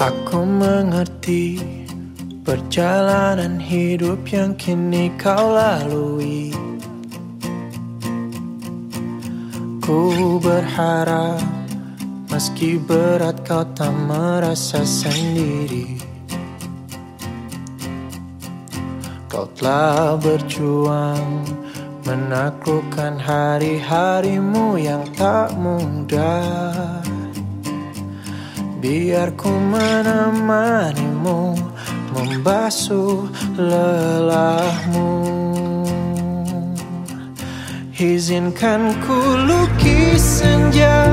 Aku mengerti perjalanan hidup yang kini kau lalui. Ku berharap meski berat kau tak merasa sendiri. Kau telah berjuang menaklukkan hari-harimu yang tak mudah. Biar ku menemanimu Membasuh lelahmu. Izinkan ku lukis senja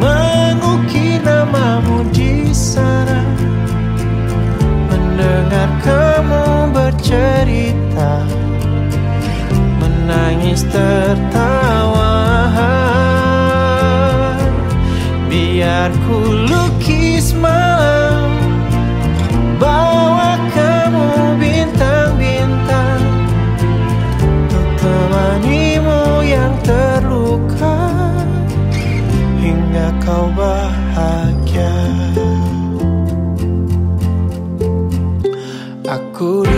Mengukir namamu di sana. Mendengar kamu bercerita Menangis tertawa Biar ku lukis malam Bawa kamu bintang-bintang. Untuk temanimu yang terluka Hingga kau bahagia. Aku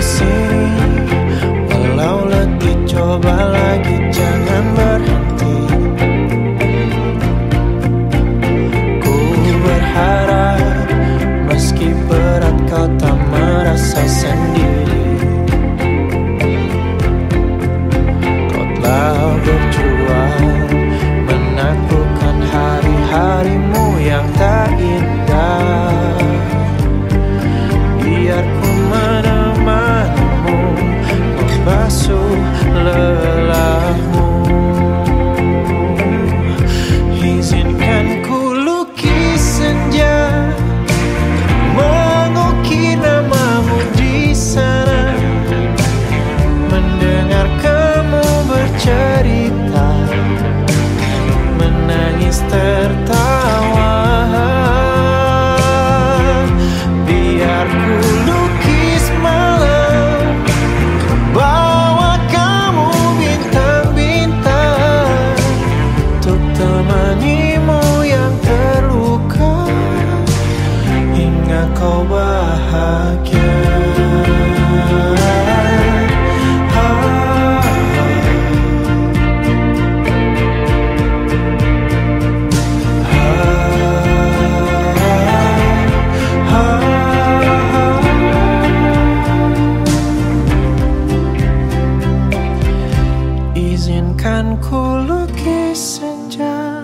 Izinkan ku lukis senja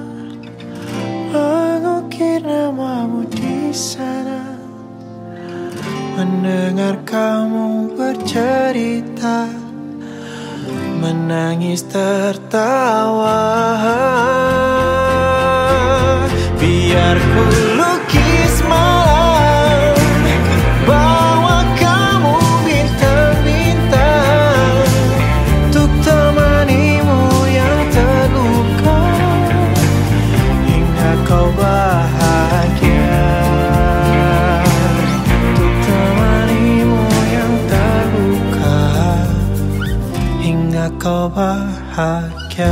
Mengukir namamu di sana. Mendengar kamu bercerita Menangis tertawa kau bahagia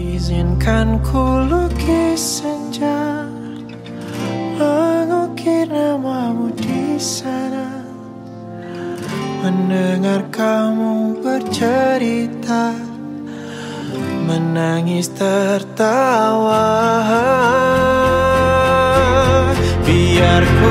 Izinkan ku lukis senja sana. Mendengar kamu bercerita Menangis tertawa. Biarku